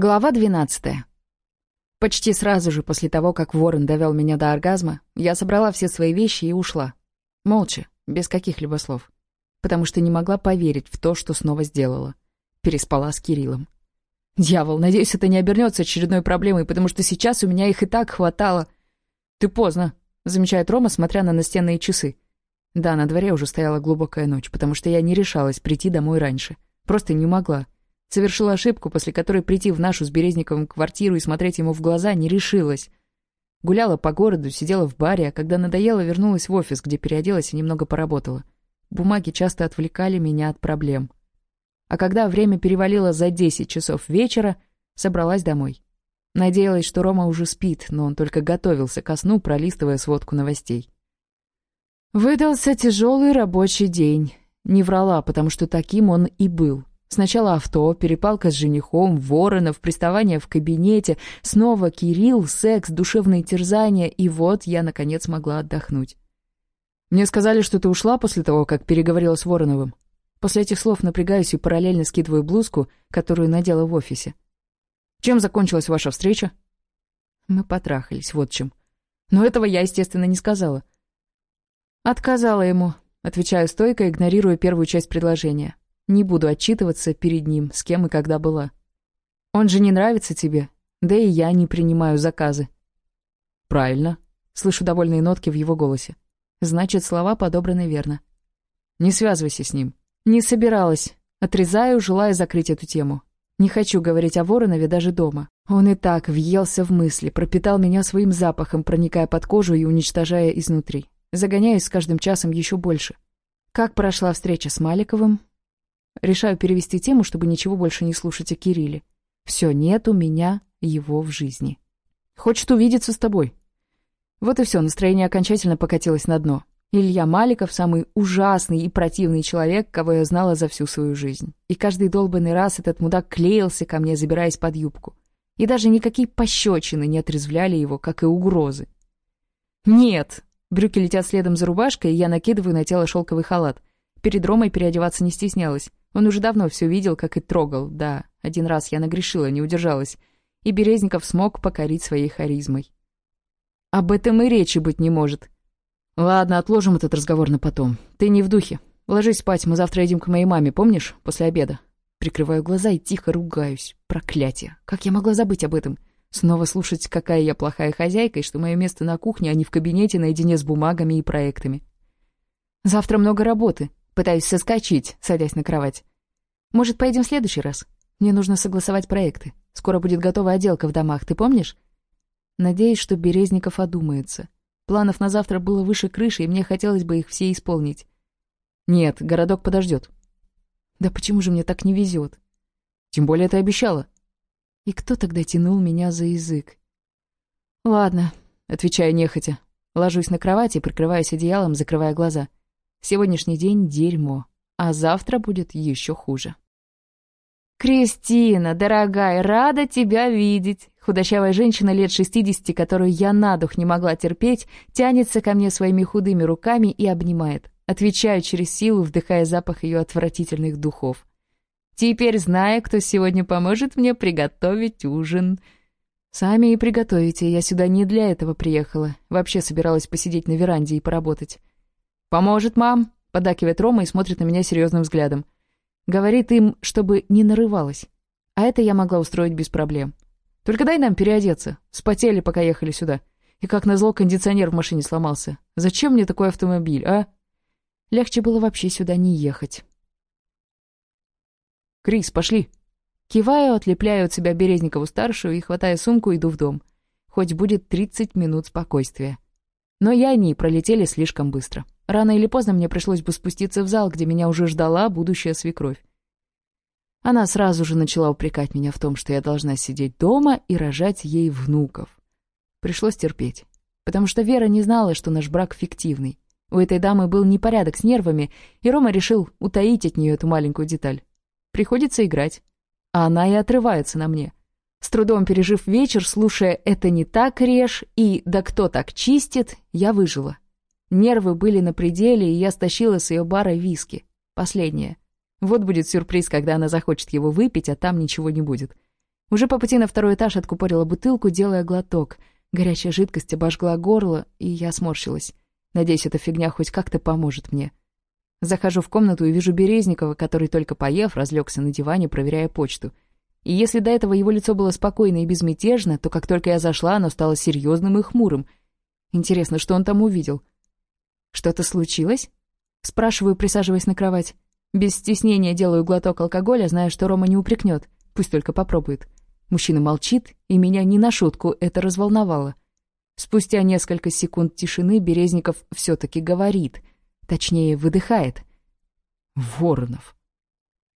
Глава 12. Почти сразу же после того, как Ворон довел меня до оргазма, я собрала все свои вещи и ушла. Молча, без каких-либо слов. Потому что не могла поверить в то, что снова сделала. Переспала с Кириллом. «Дьявол, надеюсь, это не обернется очередной проблемой, потому что сейчас у меня их и так хватало». «Ты поздно», — замечает Рома, смотря на настенные часы. Да, на дворе уже стояла глубокая ночь, потому что я не решалась прийти домой раньше. Просто не могла. Совершила ошибку, после которой прийти в нашу с Березниковым квартиру и смотреть ему в глаза не решилась. Гуляла по городу, сидела в баре, а когда надоело, вернулась в офис, где переоделась и немного поработала. Бумаги часто отвлекали меня от проблем. А когда время перевалило за 10 часов вечера, собралась домой. Надеялась, что Рома уже спит, но он только готовился ко сну, пролистывая сводку новостей. Выдался тяжелый рабочий день. Не врала, потому что таким он и был. Сначала авто, перепалка с женихом, воронов, приставания в кабинете, снова Кирилл, секс, душевные терзания, и вот я, наконец, могла отдохнуть. «Мне сказали, что ты ушла после того, как переговорила с Вороновым». После этих слов напрягаюсь и параллельно скидываю блузку, которую надела в офисе. «Чем закончилась ваша встреча?» Мы потрахались, вот чем. Но этого я, естественно, не сказала. «Отказала ему», — отвечаю стойко, игнорируя первую часть предложения. Не буду отчитываться перед ним, с кем и когда была. Он же не нравится тебе, да и я не принимаю заказы. Правильно. Слышу довольные нотки в его голосе. Значит, слова подобраны верно. Не связывайся с ним. Не собиралась. Отрезаю, желая закрыть эту тему. Не хочу говорить о Воронове даже дома. Он и так въелся в мысли, пропитал меня своим запахом, проникая под кожу и уничтожая изнутри. Загоняюсь с каждым часом еще больше. Как прошла встреча с Маликовым? Решаю перевести тему, чтобы ничего больше не слушать о Кирилле. Все, нет у меня его в жизни. Хочет увидеться с тобой. Вот и все, настроение окончательно покатилось на дно. Илья Маликов — самый ужасный и противный человек, кого я знала за всю свою жизнь. И каждый долбанный раз этот мудак клеился ко мне, забираясь под юбку. И даже никакие пощечины не отрезвляли его, как и угрозы. «Нет!» Брюки летят следом за рубашкой, и я накидываю на тело шелковый халат. Перед Ромой переодеваться не стеснялась. Он уже давно все видел, как и трогал, да. Один раз я нагрешила, не удержалась. И Березников смог покорить своей харизмой. «Об этом и речи быть не может». «Ладно, отложим этот разговор на потом. Ты не в духе. Ложись спать, мы завтра едем к моей маме, помнишь? После обеда». Прикрываю глаза и тихо ругаюсь. Проклятие. Как я могла забыть об этом? Снова слушать, какая я плохая хозяйка, и что мое место на кухне, а не в кабинете наедине с бумагами и проектами. Завтра много работы. Пытаюсь соскочить, садясь на кровать. «Может, поедем в следующий раз? Мне нужно согласовать проекты. Скоро будет готова отделка в домах, ты помнишь?» Надеюсь, что Березников одумается. Планов на завтра было выше крыши, и мне хотелось бы их все исполнить. «Нет, городок подождет. «Да почему же мне так не везет? «Тем более ты обещала». «И кто тогда тянул меня за язык?» «Ладно», — отвечаю нехотя. Ложусь на кровать и прикрываюсь одеялом, закрывая глаза. Сегодняшний день — дерьмо, а завтра будет еще хуже. «Кристина, дорогая, рада тебя видеть!» Худощавая женщина лет 60, которую я на дух не могла терпеть, тянется ко мне своими худыми руками и обнимает. Отвечаю через силу, вдыхая запах ее отвратительных духов. «Теперь знаю, кто сегодня поможет мне приготовить ужин». «Сами и приготовите, я сюда не для этого приехала. Вообще собиралась посидеть на веранде и поработать. «Поможет, мам!» — подакивает Рома и смотрит на меня серьезным взглядом. Говорит им, чтобы не нарывалась. А это я могла устроить без проблем. «Только дай нам переодеться. Спотели, пока ехали сюда. И как назло, кондиционер в машине сломался. Зачем мне такой автомобиль, а?» Легче было вообще сюда не ехать. «Крис, пошли!» Киваю, отлепляю от себя Березникову-старшую и, хватая сумку, иду в дом. Хоть будет 30 минут спокойствия. Но я и они пролетели слишком быстро. Рано или поздно мне пришлось бы спуститься в зал, где меня уже ждала будущая свекровь. Она сразу же начала упрекать меня в том, что я должна сидеть дома и рожать ей внуков. Пришлось терпеть, потому что Вера не знала, что наш брак фиктивный. У этой дамы был непорядок с нервами, и Рома решил утаить от нее эту маленькую деталь. Приходится играть. А она и отрывается на мне. С трудом пережив вечер, слушая «это не так режь» и «да кто так чистит», я выжила. Нервы были на пределе, и я стащила с ее бара виски. Последнее. Вот будет сюрприз, когда она захочет его выпить, а там ничего не будет. Уже по пути на второй этаж откупорила бутылку, делая глоток. Горячая жидкость обожгла горло, и я сморщилась. Надеюсь, эта фигня хоть как-то поможет мне. Захожу в комнату и вижу Березникова, который, только поев, разлегся на диване, проверяя почту. И если до этого его лицо было спокойно и безмятежно, то как только я зашла, оно стало серьезным и хмурым. Интересно, что он там увидел? «Что-то случилось?» Спрашиваю, присаживаясь на кровать. Без стеснения делаю глоток алкоголя, зная, что Рома не упрекнет. Пусть только попробует. Мужчина молчит, и меня не на шутку это разволновало. Спустя несколько секунд тишины Березников все-таки говорит. Точнее, выдыхает. «Воронов».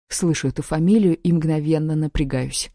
Слышу эту фамилию и мгновенно напрягаюсь.